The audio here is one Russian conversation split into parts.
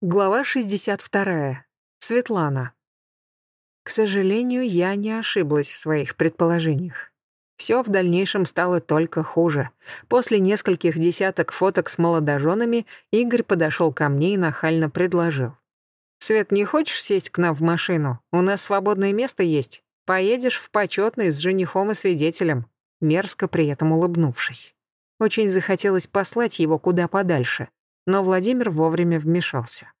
Глава 62. Светлана. К сожалению, я не ошиблась в своих предположениях. Все в дальнейшем стало только хуже. После нескольких десяток фоток с молодоженами Игорь подошел ко мне и нахально предложил. «Свет, не хочешь сесть к нам в машину? У нас свободное место есть. Поедешь в почетный с женихом и свидетелем», мерзко при этом улыбнувшись. Очень захотелось послать его куда подальше но Владимир вовремя вмешался.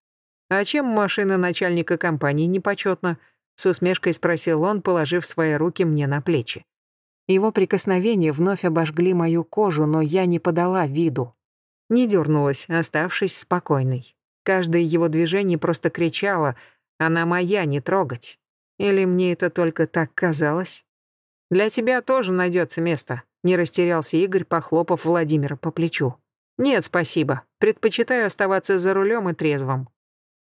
«А чем машина начальника компании непочетна?» — с усмешкой спросил он, положив свои руки мне на плечи. Его прикосновения вновь обожгли мою кожу, но я не подала виду. Не дернулась, оставшись спокойной. Каждое его движение просто кричало «Она моя, не трогать». Или мне это только так казалось? «Для тебя тоже найдется место», — не растерялся Игорь, похлопав Владимира по плечу. «Нет, спасибо. Предпочитаю оставаться за рулем и трезвым».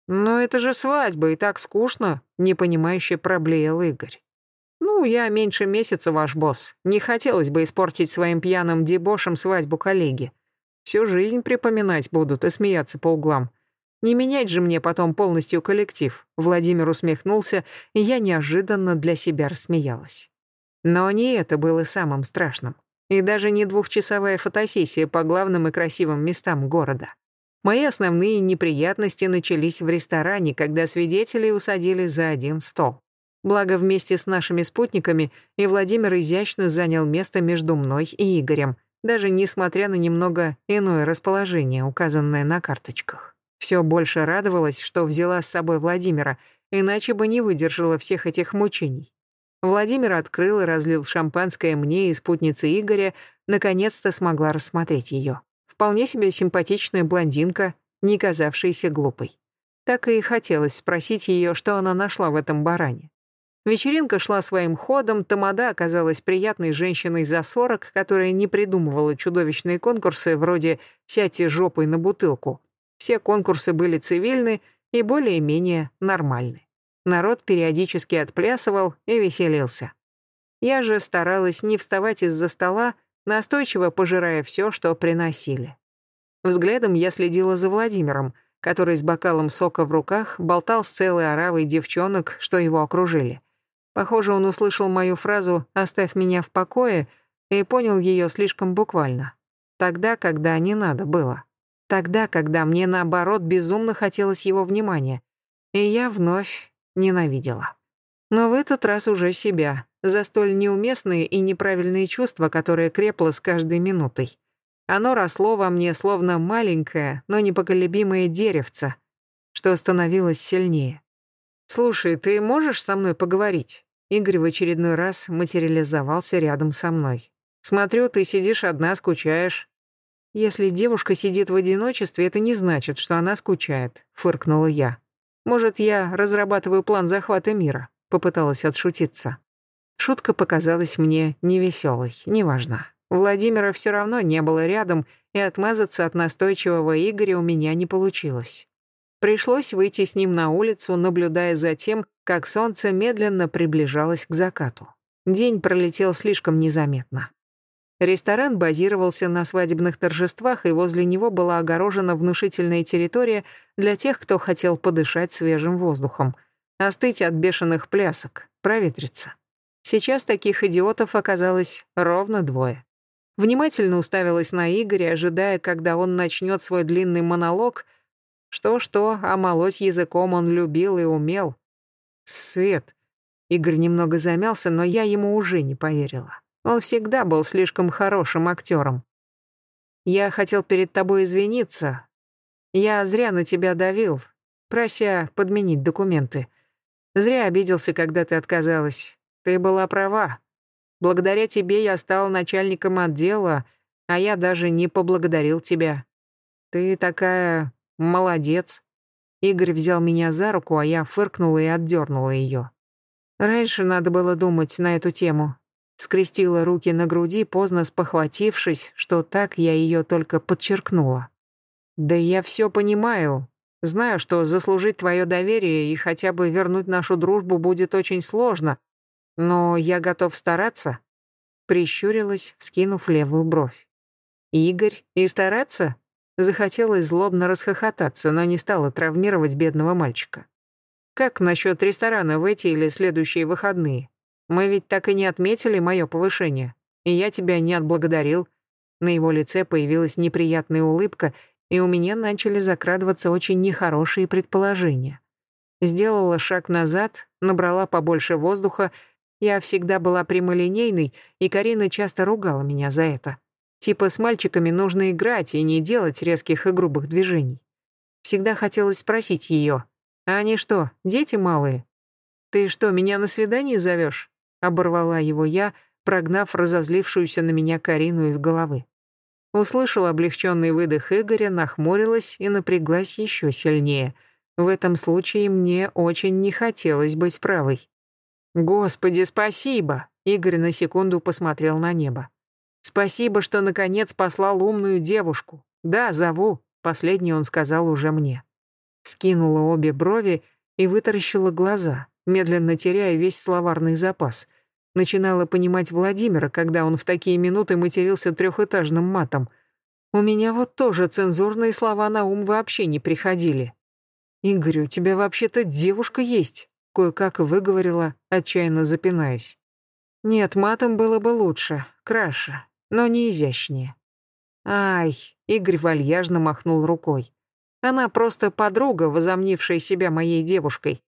«Но это же свадьба, и так скучно», — непонимающе проблеял Игорь. «Ну, я меньше месяца ваш босс. Не хотелось бы испортить своим пьяным дебошем свадьбу коллеги. Всю жизнь припоминать будут и смеяться по углам. Не менять же мне потом полностью коллектив». Владимир усмехнулся, и я неожиданно для себя рассмеялась. Но не это было самым страшным. И даже не двухчасовая фотосессия по главным и красивым местам города. Мои основные неприятности начались в ресторане, когда свидетелей усадили за один стол. Благо, вместе с нашими спутниками и Владимир изящно занял место между мной и Игорем, даже несмотря на немного иное расположение, указанное на карточках. Все больше радовалась, что взяла с собой Владимира, иначе бы не выдержала всех этих мучений. Владимир открыл и разлил шампанское мне и спутнице Игоря, наконец-то смогла рассмотреть ее. Вполне себе симпатичная блондинка, не казавшаяся глупой. Так и хотелось спросить ее, что она нашла в этом баране. Вечеринка шла своим ходом, Тамада оказалась приятной женщиной за сорок, которая не придумывала чудовищные конкурсы вроде «сядьте жопой на бутылку». Все конкурсы были цивильны и более-менее нормальны. Народ периодически отплясывал и веселился. Я же старалась не вставать из-за стола, настойчиво пожирая все, что приносили. Взглядом я следила за Владимиром, который с бокалом сока в руках болтал с целой оравой девчонок, что его окружили. Похоже, он услышал мою фразу «оставь меня в покое» и понял ее слишком буквально. Тогда, когда не надо было. Тогда, когда мне, наоборот, безумно хотелось его внимания. И я вновь ненавидела. Но в этот раз уже себя, за столь неуместные и неправильные чувства, которые крепло с каждой минутой. Оно росло во мне словно маленькое, но непоколебимое деревце, что становилось сильнее. «Слушай, ты можешь со мной поговорить?» Игорь в очередной раз материализовался рядом со мной. «Смотрю, ты сидишь одна, скучаешь». «Если девушка сидит в одиночестве, это не значит, что она скучает», — фыркнула я. Может, я разрабатываю план захвата мира?» — попыталась отшутиться. Шутка показалась мне невеселой, неважно. Владимира все равно не было рядом, и отмазаться от настойчивого Игоря у меня не получилось. Пришлось выйти с ним на улицу, наблюдая за тем, как солнце медленно приближалось к закату. День пролетел слишком незаметно. Ресторан базировался на свадебных торжествах, и возле него была огорожена внушительная территория для тех, кто хотел подышать свежим воздухом, остыть от бешеных плясок, проветриться. Сейчас таких идиотов оказалось ровно двое. Внимательно уставилась на Игоря, ожидая, когда он начнет свой длинный монолог. Что-что, а молоть языком он любил и умел. Свет. Игорь немного замялся, но я ему уже не поверила. Он всегда был слишком хорошим актером. Я хотел перед тобой извиниться. Я зря на тебя давил, прося подменить документы. Зря обиделся, когда ты отказалась. Ты была права. Благодаря тебе я стал начальником отдела, а я даже не поблагодарил тебя. Ты такая молодец. Игорь взял меня за руку, а я фыркнула и отдернула ее. Раньше надо было думать на эту тему. Скрестила руки на груди, поздно спохватившись, что так я ее только подчеркнула. «Да я все понимаю. Знаю, что заслужить твое доверие и хотя бы вернуть нашу дружбу будет очень сложно, но я готов стараться», — прищурилась, вскинув левую бровь. «Игорь, и стараться? Захотелось злобно расхохотаться, но не стала травмировать бедного мальчика. «Как насчет ресторана в эти или следующие выходные? Мы ведь так и не отметили мое повышение, и я тебя не отблагодарил». На его лице появилась неприятная улыбка, и у меня начали закрадываться очень нехорошие предположения. Сделала шаг назад, набрала побольше воздуха. Я всегда была прямолинейной, и Карина часто ругала меня за это. Типа с мальчиками нужно играть и не делать резких и грубых движений. Всегда хотелось спросить ее, а они что, дети малые? «Ты что, меня на свидание зовешь? Оборвала его я, прогнав разозлившуюся на меня Карину из головы. Услышала облегченный выдох Игоря, нахмурилась и напряглась еще сильнее — в этом случае мне очень не хотелось быть правой. «Господи, спасибо!» Игорь на секунду посмотрел на небо. «Спасибо, что наконец послал умную девушку. Да, зову», — последний он сказал уже мне. Скинула обе брови и вытаращила глаза, медленно теряя весь словарный запас. Начинала понимать Владимира, когда он в такие минуты матерился трехэтажным матом. У меня вот тоже цензурные слова на ум вообще не приходили. «Игорь, у тебя вообще-то девушка есть», — кое-как выговорила, отчаянно запинаясь. «Нет, матом было бы лучше, краше, но не изящнее». «Ай», — Игорь вальяжно махнул рукой. «Она просто подруга, возомнившая себя моей девушкой.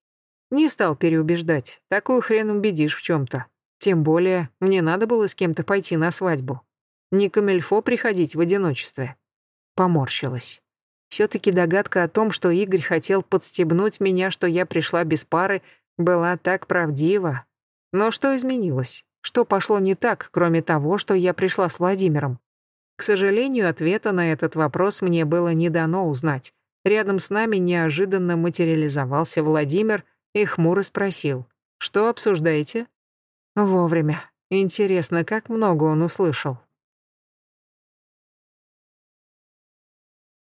Не стал переубеждать, такую хрен убедишь в чем-то. Тем более, мне надо было с кем-то пойти на свадьбу. Не камельфо приходить в одиночестве». Поморщилась. Все-таки догадка о том, что Игорь хотел подстебнуть меня, что я пришла без пары, была так правдива. Но что изменилось? Что пошло не так, кроме того, что я пришла с Владимиром? К сожалению, ответа на этот вопрос мне было не дано узнать. Рядом с нами неожиданно материализовался Владимир и хмуро спросил. «Что обсуждаете?» Вовремя. Интересно, как много он услышал.